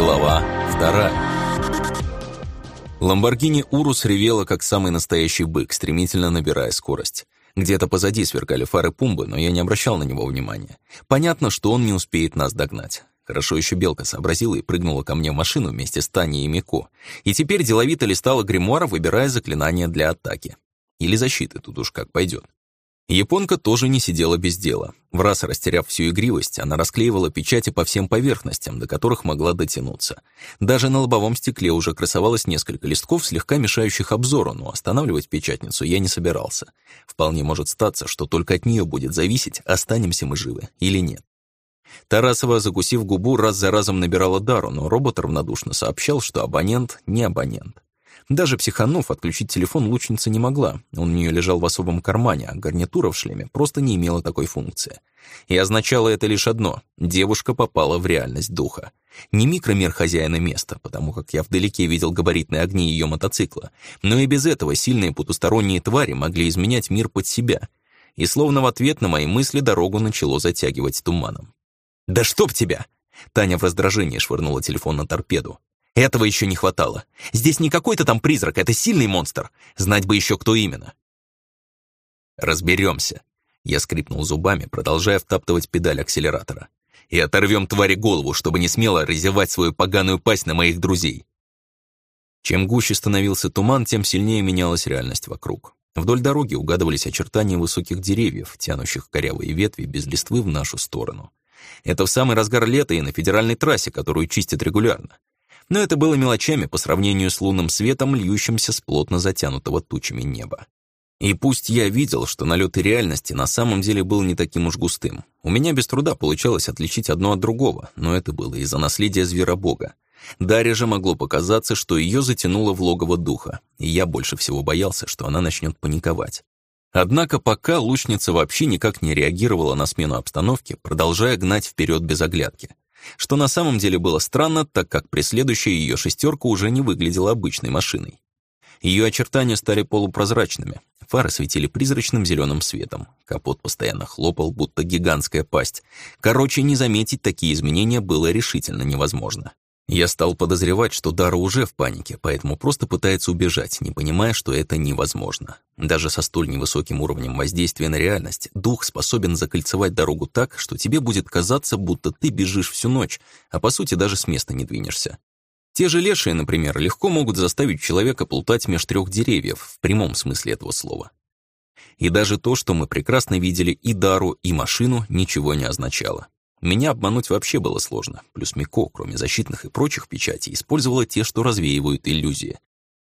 Глава вторая. Ламборгини Урус ревела, как самый настоящий бык, стремительно набирая скорость. Где-то позади сверкали фары Пумбы, но я не обращал на него внимания. Понятно, что он не успеет нас догнать. Хорошо еще Белка сообразила и прыгнула ко мне в машину вместе с Таней и Мико. И теперь деловито листала гримуар, выбирая заклинание для атаки. Или защиты, тут уж как пойдет. Японка тоже не сидела без дела. В раз растеряв всю игривость, она расклеивала печати по всем поверхностям, до которых могла дотянуться. Даже на лобовом стекле уже красовалось несколько листков, слегка мешающих обзору, но останавливать печатницу я не собирался. Вполне может статься, что только от нее будет зависеть, останемся мы живы или нет. Тарасова, закусив губу, раз за разом набирала дару, но робот равнодушно сообщал, что абонент не абонент. Даже психанув, отключить телефон лучница не могла. Он у нее лежал в особом кармане, а гарнитура в шлеме просто не имела такой функции. И означало это лишь одно — девушка попала в реальность духа. Не микромер хозяина места, потому как я вдалеке видел габаритные огни ее мотоцикла, но и без этого сильные потусторонние твари могли изменять мир под себя. И словно в ответ на мои мысли дорогу начало затягивать туманом. «Да чтоб тебя!» Таня в раздражении швырнула телефон на торпеду. Этого еще не хватало. Здесь не какой-то там призрак, это сильный монстр. Знать бы еще, кто именно. Разберемся. Я скрипнул зубами, продолжая втаптывать педаль акселератора. И оторвем твари голову, чтобы не смело разевать свою поганую пасть на моих друзей. Чем гуще становился туман, тем сильнее менялась реальность вокруг. Вдоль дороги угадывались очертания высоких деревьев, тянущих корявые ветви без листвы в нашу сторону. Это в самый разгар лета и на федеральной трассе, которую чистят регулярно но это было мелочами по сравнению с лунным светом, льющимся с плотно затянутого тучами неба. И пусть я видел, что налет реальности на самом деле был не таким уж густым, у меня без труда получалось отличить одно от другого, но это было из-за наследия зверобога. Дарья же могло показаться, что ее затянуло в логово духа, и я больше всего боялся, что она начнет паниковать. Однако пока лучница вообще никак не реагировала на смену обстановки, продолжая гнать вперед без оглядки. Что на самом деле было странно, так как преследующая ее шестерка уже не выглядела обычной машиной. Ее очертания стали полупрозрачными, фары светили призрачным зеленым светом, капот постоянно хлопал, будто гигантская пасть. Короче, не заметить такие изменения было решительно невозможно. Я стал подозревать, что Дара уже в панике, поэтому просто пытается убежать, не понимая, что это невозможно. Даже со столь невысоким уровнем воздействия на реальность, дух способен закольцевать дорогу так, что тебе будет казаться, будто ты бежишь всю ночь, а по сути даже с места не двинешься. Те же лешие, например, легко могут заставить человека плутать меж трех деревьев, в прямом смысле этого слова. И даже то, что мы прекрасно видели и Дару, и машину, ничего не означало. Меня обмануть вообще было сложно, плюс Мико, кроме защитных и прочих печатей, использовала те, что развеивают иллюзии.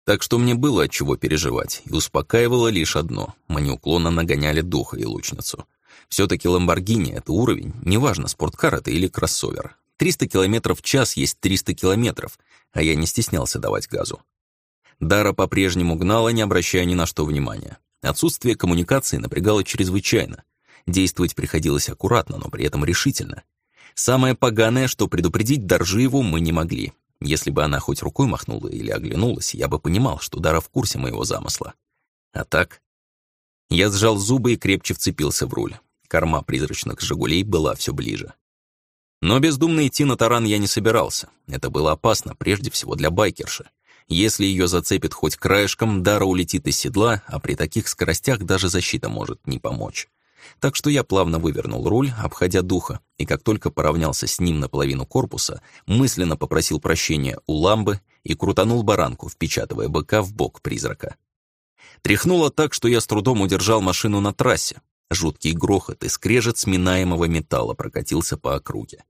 Так что мне было от чего переживать, и успокаивало лишь одно — мы неуклонно нагоняли духа и лучницу. все таки Ламборгини — это уровень, неважно, спорткар это или кроссовер. 300 км в час есть 300 километров, а я не стеснялся давать газу. Дара по-прежнему гнала, не обращая ни на что внимания. Отсутствие коммуникации напрягало чрезвычайно. Действовать приходилось аккуратно, но при этом решительно. Самое поганое, что предупредить Доржиеву мы не могли. Если бы она хоть рукой махнула или оглянулась, я бы понимал, что Дара в курсе моего замысла. А так... Я сжал зубы и крепче вцепился в руль. Корма призрачных «Жигулей» была все ближе. Но бездумно идти на таран я не собирался. Это было опасно, прежде всего для байкерши. Если ее зацепит хоть краешком, Дара улетит из седла, а при таких скоростях даже защита может не помочь. Так что я плавно вывернул руль, обходя духа, и как только поравнялся с ним наполовину корпуса, мысленно попросил прощения у ламбы и крутанул баранку, впечатывая быка в бок призрака. Тряхнуло так, что я с трудом удержал машину на трассе. Жуткий грохот и скрежет сминаемого металла прокатился по округе.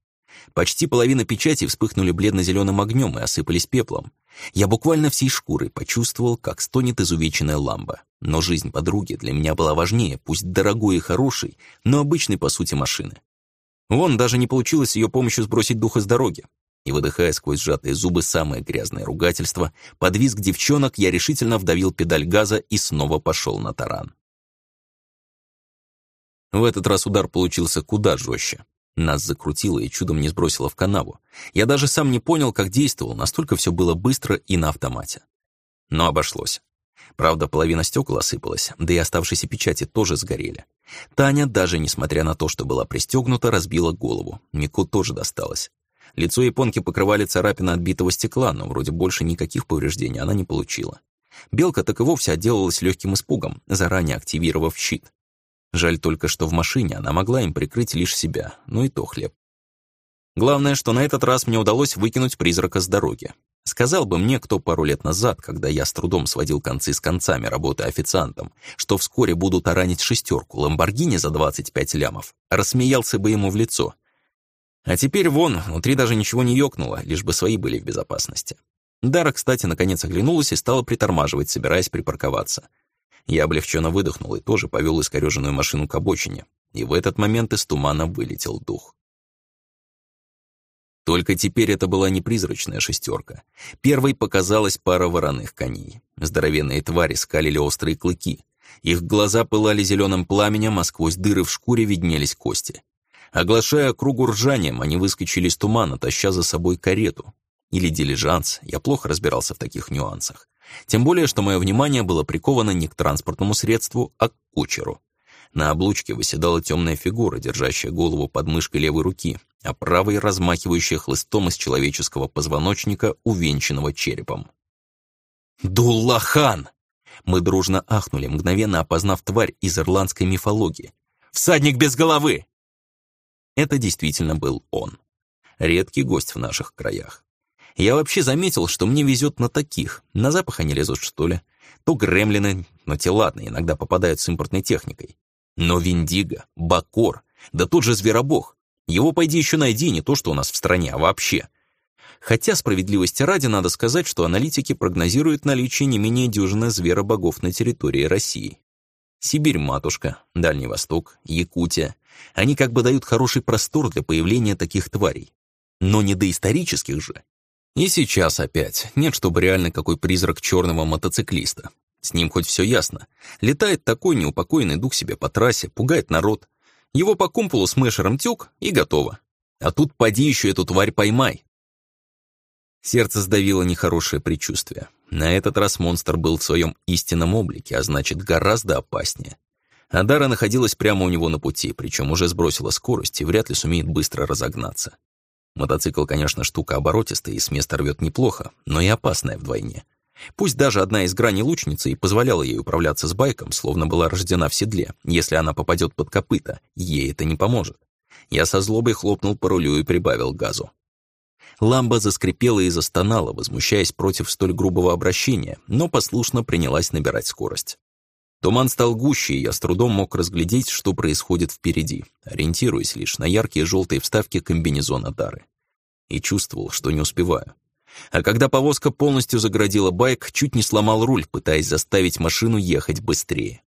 Почти половина печати вспыхнули бледно-зеленым огнем и осыпались пеплом. Я буквально всей шкурой почувствовал, как стонет изувеченная ламба. Но жизнь подруги для меня была важнее, пусть дорогой и хорошей, но обычной по сути машины. Вон, даже не получилось ее помощью сбросить дух с дороги. И выдыхая сквозь сжатые зубы самое грязное ругательство, под визг девчонок я решительно вдавил педаль газа и снова пошел на таран. В этот раз удар получился куда жестче. Нас закрутило и чудом не сбросило в канаву. Я даже сам не понял, как действовал, настолько все было быстро и на автомате. Но обошлось. Правда, половина стекол осыпалась, да и оставшиеся печати тоже сгорели. Таня, даже несмотря на то, что была пристегнута, разбила голову. Мику тоже досталось. Лицо японки покрывали царапины от битого стекла, но вроде больше никаких повреждений она не получила. Белка так и вовсе отделалась легким испугом, заранее активировав щит. Жаль только, что в машине она могла им прикрыть лишь себя, ну и то хлеб. Главное, что на этот раз мне удалось выкинуть призрака с дороги. Сказал бы мне кто пару лет назад, когда я с трудом сводил концы с концами, работая официантом, что вскоре буду таранить шестерку Ламборгини за 25 лямов, рассмеялся бы ему в лицо. А теперь вон, внутри даже ничего не ёкнуло, лишь бы свои были в безопасности. Дара, кстати, наконец оглянулась и стала притормаживать, собираясь припарковаться. Я облегченно выдохнул и тоже повел искорёженную машину к обочине. И в этот момент из тумана вылетел дух. Только теперь это была не призрачная шестерка. Первой показалась пара вороных коней. Здоровенные твари скалили острые клыки. Их глаза пылали зеленым пламенем, а сквозь дыры в шкуре виднелись кости. Оглашая кругу ржанием, они выскочили из тумана, таща за собой карету. Или дилижанс, я плохо разбирался в таких нюансах. Тем более, что мое внимание было приковано не к транспортному средству, а к кучеру. На облучке выседала темная фигура, держащая голову под мышкой левой руки, а правой размахивающая хлыстом из человеческого позвоночника, увенчанного черепом. «Дуллахан!» Мы дружно ахнули, мгновенно опознав тварь из ирландской мифологии. «Всадник без головы!» Это действительно был он. Редкий гость в наших краях. Я вообще заметил, что мне везет на таких. На запах они лезут, что ли. То гремлины, но те ладно, иногда попадают с импортной техникой. Но Виндиго, Бакор, да тот же Зверобог. Его пойди еще найди, не то что у нас в стране, а вообще. Хотя, справедливости ради, надо сказать, что аналитики прогнозируют наличие не менее дюжины зверобогов на территории России. Сибирь-матушка, Дальний Восток, Якутия. Они как бы дают хороший простор для появления таких тварей. Но не доисторических же. И сейчас опять. Нет, чтобы реально какой призрак черного мотоциклиста. С ним хоть все ясно. Летает такой неупокоенный дух себе по трассе, пугает народ. Его по кумполу с мэшером тюк и готово. А тут поди еще эту тварь поймай. Сердце сдавило нехорошее предчувствие. На этот раз монстр был в своем истинном облике, а значит, гораздо опаснее. Адара находилась прямо у него на пути, причем уже сбросила скорость и вряд ли сумеет быстро разогнаться. Мотоцикл, конечно, штука оборотистая и с места рвет неплохо, но и опасная вдвойне. Пусть даже одна из граней лучницы и позволяла ей управляться с байком, словно была рождена в седле, если она попадет под копыта, ей это не поможет. Я со злобой хлопнул по рулю и прибавил газу. Ламба заскрипела и застонала, возмущаясь против столь грубого обращения, но послушно принялась набирать скорость. Туман стал гуще, и я с трудом мог разглядеть, что происходит впереди, ориентируясь лишь на яркие желтые вставки комбинезона Дары. И чувствовал, что не успеваю. А когда повозка полностью заградила байк, чуть не сломал руль, пытаясь заставить машину ехать быстрее.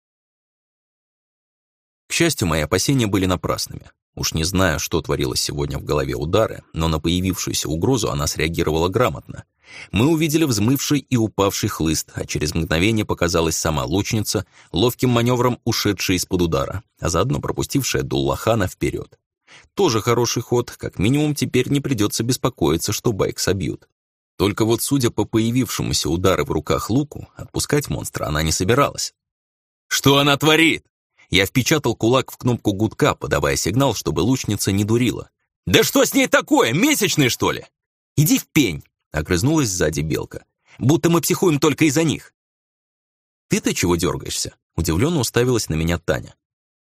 К счастью, мои опасения были напрасными. Уж не знаю, что творилось сегодня в голове удары, но на появившуюся угрозу она среагировала грамотно. Мы увидели взмывший и упавший хлыст, а через мгновение показалась сама лучница, ловким маневром ушедшая из-под удара, а заодно пропустившая Дуллахана вперед. Тоже хороший ход, как минимум теперь не придется беспокоиться, что байк собьют. Только вот, судя по появившемуся удару в руках луку, отпускать монстра она не собиралась. «Что она творит?» Я впечатал кулак в кнопку гудка, подавая сигнал, чтобы лучница не дурила. «Да что с ней такое? Месячные, что ли?» «Иди в пень!» — огрызнулась сзади белка. «Будто мы психуем только из-за них». «Ты-то чего дергаешься?» — удивленно уставилась на меня Таня.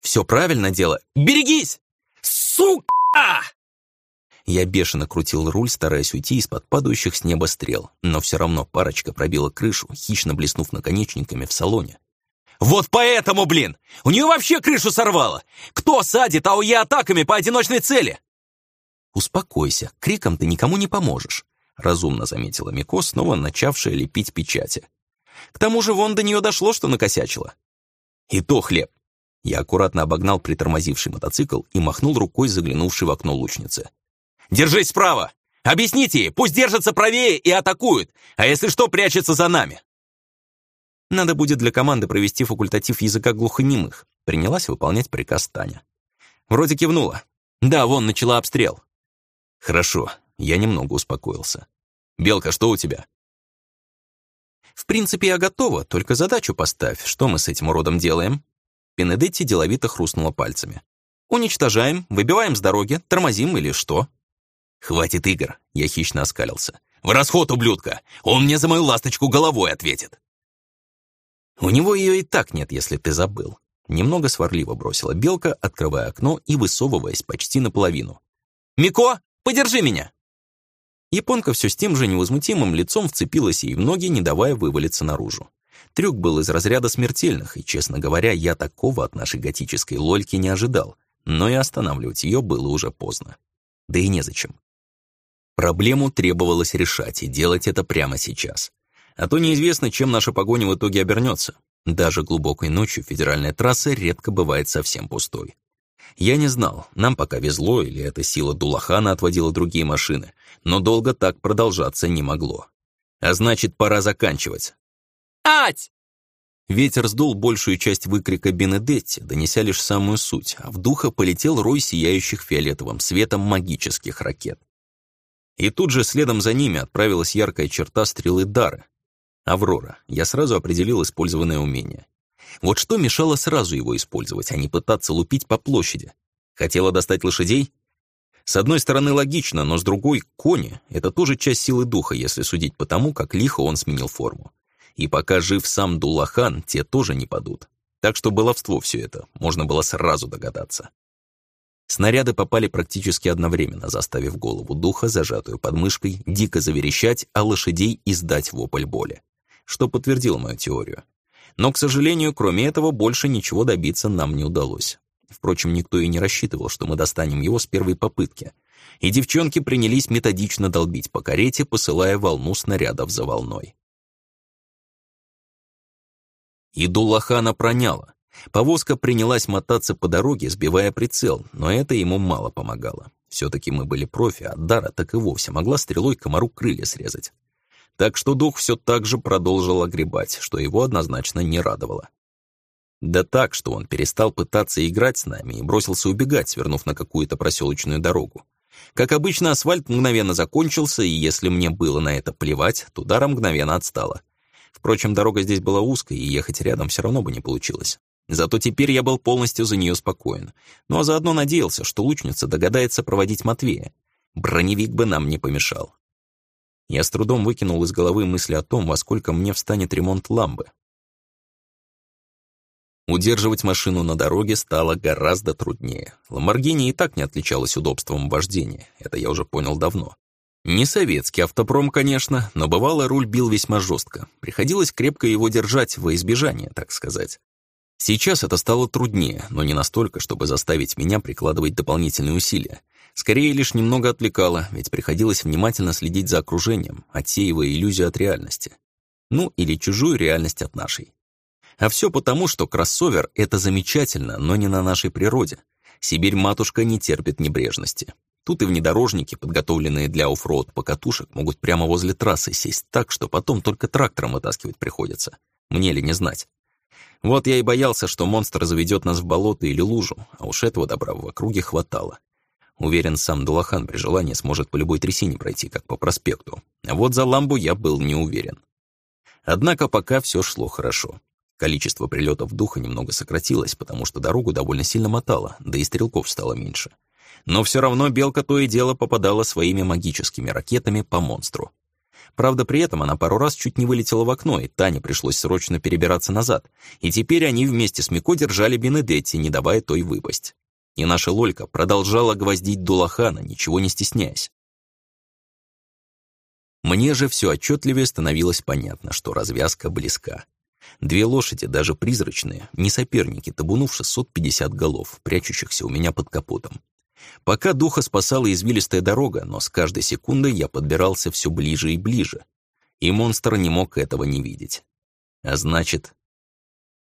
«Все правильно дело. Берегись! Сука!» Я бешено крутил руль, стараясь уйти из-под падающих с неба стрел, но все равно парочка пробила крышу, хищно блеснув наконечниками в салоне. «Вот поэтому, блин! У нее вообще крышу сорвало! Кто садит АОЕ атаками по одиночной цели?» «Успокойся, криком ты никому не поможешь», — разумно заметила Мико, снова начавшая лепить печати. «К тому же вон до нее дошло, что накосячила». «И то хлеб!» Я аккуратно обогнал притормозивший мотоцикл и махнул рукой, заглянувший в окно лучницы. Держись справа! Объясните ей, пусть держится правее и атакуют, а если что, прячется за нами!» Надо будет для команды провести факультатив языка глухонемых. Принялась выполнять приказ Таня. Вроде кивнула. Да, вон, начала обстрел. Хорошо, я немного успокоился. Белка, что у тебя? В принципе, я готова, только задачу поставь. Что мы с этим уродом делаем? Пенедетти деловито хрустнула пальцами. Уничтожаем, выбиваем с дороги, тормозим или что? «Хватит игр!» — я хищно оскалился. «В расход, ублюдка! Он мне за мою ласточку головой ответит!» «У него ее и так нет, если ты забыл». Немного сварливо бросила белка, открывая окно и высовываясь почти наполовину. «Мико, подержи меня!» Японка все с тем же невозмутимым лицом вцепилась ей в ноги, не давая вывалиться наружу. Трюк был из разряда смертельных, и, честно говоря, я такого от нашей готической лольки не ожидал, но и останавливать ее было уже поздно. Да и незачем. Проблему требовалось решать, и делать это прямо сейчас. А то неизвестно, чем наша погоня в итоге обернется. Даже глубокой ночью федеральная трасса редко бывает совсем пустой. Я не знал, нам пока везло, или эта сила Дулахана отводила другие машины, но долго так продолжаться не могло. А значит, пора заканчивать. «Ать!» Ветер сдул большую часть выкрика Бенедетти, донеся лишь самую суть, а в духа полетел рой сияющих фиолетовым светом магических ракет. И тут же следом за ними отправилась яркая черта стрелы Дары. Аврора. Я сразу определил использованное умение. Вот что мешало сразу его использовать, а не пытаться лупить по площади? Хотела достать лошадей? С одной стороны логично, но с другой — кони — это тоже часть силы духа, если судить по тому, как лихо он сменил форму. И пока жив сам Дулахан, те тоже не падут. Так что баловство все это, можно было сразу догадаться. Снаряды попали практически одновременно, заставив голову духа, зажатую под мышкой, дико заверещать, а лошадей издать вопль боли. Что подтвердило мою теорию. Но, к сожалению, кроме этого, больше ничего добиться нам не удалось. Впрочем, никто и не рассчитывал, что мы достанем его с первой попытки. И девчонки принялись методично долбить по карете, посылая волну снарядов за волной. И Дуллахана проняло. Повозка принялась мотаться по дороге, сбивая прицел, но это ему мало помогало. Все-таки мы были профи, а Дара так и вовсе могла стрелой комару крылья срезать. Так что дух все так же продолжил огребать, что его однозначно не радовало. Да так, что он перестал пытаться играть с нами и бросился убегать, свернув на какую-то проселочную дорогу. Как обычно, асфальт мгновенно закончился, и если мне было на это плевать, то Дара мгновенно отстала. Впрочем, дорога здесь была узкой, и ехать рядом все равно бы не получилось. Зато теперь я был полностью за нее спокоен. Ну а заодно надеялся, что лучница догадается проводить Матвея. Броневик бы нам не помешал. Я с трудом выкинул из головы мысли о том, во сколько мне встанет ремонт ламбы. Удерживать машину на дороге стало гораздо труднее. Ламборгини и так не отличалась удобством вождения, это я уже понял давно. Не советский автопром, конечно, но бывало руль бил весьма жестко. Приходилось крепко его держать во избежание, так сказать. Сейчас это стало труднее, но не настолько, чтобы заставить меня прикладывать дополнительные усилия. Скорее, лишь немного отвлекало, ведь приходилось внимательно следить за окружением, отсеивая иллюзию от реальности. Ну, или чужую реальность от нашей. А все потому, что кроссовер — это замечательно, но не на нашей природе. Сибирь-матушка не терпит небрежности. Тут и внедорожники, подготовленные для оффроуд покатушек, могут прямо возле трассы сесть так, что потом только трактором вытаскивать приходится. Мне ли не знать. Вот я и боялся, что монстр заведет нас в болото или лужу, а уж этого добра в округе хватало. Уверен, сам Дулахан при желании сможет по любой трясине пройти, как по проспекту. А вот за ламбу я был не уверен. Однако пока все шло хорошо. Количество прилетов духа немного сократилось, потому что дорогу довольно сильно мотало, да и стрелков стало меньше. Но все равно белка то и дело попадала своими магическими ракетами по монстру. Правда, при этом она пару раз чуть не вылетела в окно, и Тане пришлось срочно перебираться назад. И теперь они вместе с Мико держали Бенедетти, не давая той выпасть. И наша Лолька продолжала гвоздить Дулахана, ничего не стесняясь. Мне же все отчетливее становилось понятно, что развязка близка. Две лошади, даже призрачные, не соперники табунов 650 голов, прячущихся у меня под капотом. Пока духа спасала извилистая дорога, но с каждой секундой я подбирался все ближе и ближе. И монстр не мог этого не видеть. А значит...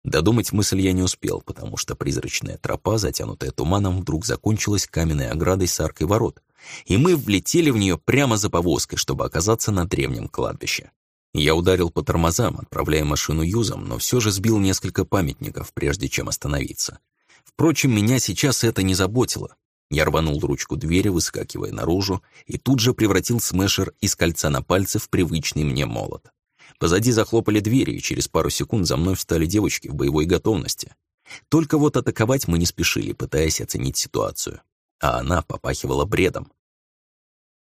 Додумать мысль я не успел, потому что призрачная тропа, затянутая туманом, вдруг закончилась каменной оградой с аркой ворот, и мы влетели в нее прямо за повозкой, чтобы оказаться на древнем кладбище. Я ударил по тормозам, отправляя машину юзом, но все же сбил несколько памятников, прежде чем остановиться. Впрочем, меня сейчас это не заботило. Я рванул ручку двери, выскакивая наружу, и тут же превратил смешер из кольца на пальце в привычный мне молот. Позади захлопали двери, и через пару секунд за мной встали девочки в боевой готовности. Только вот атаковать мы не спешили, пытаясь оценить ситуацию. А она попахивала бредом.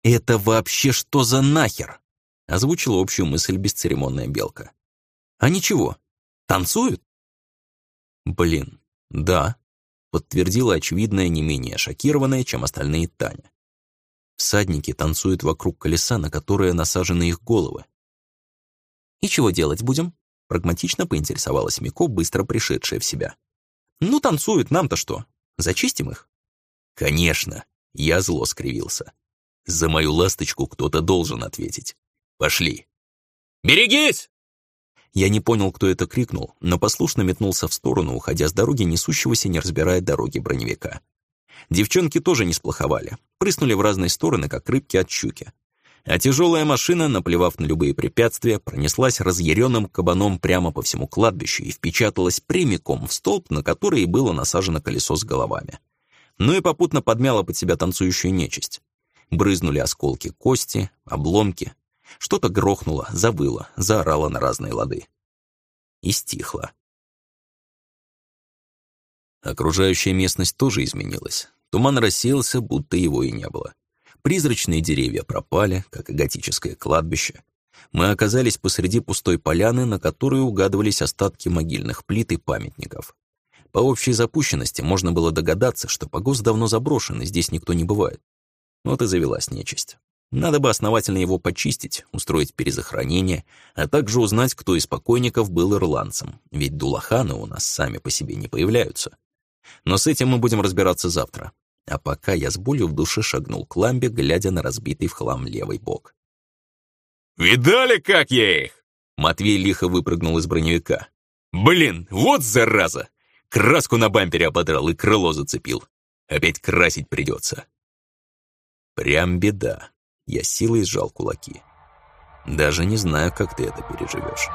«Это вообще что за нахер?» Озвучила общую мысль бесцеремонная белка. «А ничего, танцуют?» «Блин, да», подтвердила очевидная не менее шокированная, чем остальные Таня. Всадники танцуют вокруг колеса, на которое насажены их головы. «И чего делать будем?» Прагматично поинтересовалась Мико, быстро пришедшая в себя. «Ну, танцуют, нам-то что? Зачистим их?» «Конечно!» — я зло скривился. «За мою ласточку кто-то должен ответить. Пошли!» «Берегись!» Я не понял, кто это крикнул, но послушно метнулся в сторону, уходя с дороги несущегося, не разбирая дороги броневика. Девчонки тоже не сплоховали, прыснули в разные стороны, как рыбки от щуки. А тяжелая машина, наплевав на любые препятствия, пронеслась разъяренным кабаном прямо по всему кладбищу и впечаталась прямиком в столб, на который было насажено колесо с головами. Ну и попутно подмяла под себя танцующую нечисть. Брызнули осколки кости, обломки. Что-то грохнуло, завыло, заорало на разные лады. И стихло. Окружающая местность тоже изменилась. Туман рассеялся, будто его и не было. Призрачные деревья пропали, как и готическое кладбище. Мы оказались посреди пустой поляны, на которой угадывались остатки могильных плит и памятников. По общей запущенности можно было догадаться, что погост давно заброшен, и здесь никто не бывает. Вот и завелась нечисть. Надо бы основательно его почистить, устроить перезахоронение, а также узнать, кто из покойников был ирландцем, ведь дулаханы у нас сами по себе не появляются. Но с этим мы будем разбираться завтра. А пока я с болью в душе шагнул к ламбе, глядя на разбитый в хлам левый бок. «Видали, как я их?» Матвей лихо выпрыгнул из броневика. «Блин, вот зараза! Краску на бампере ободрал и крыло зацепил. Опять красить придется». Прям беда. Я силой сжал кулаки. Даже не знаю, как ты это переживешь.